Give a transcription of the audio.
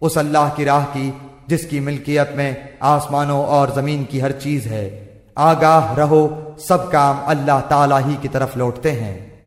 اس اللہ کی راہ کی جس کی ملکیت میں آسمانوں اور زمین کی ہر چیز ہے۔ آگاہ رہو، سب کام اللہ تعالی ہی کی طرف لوٹتے ہیں۔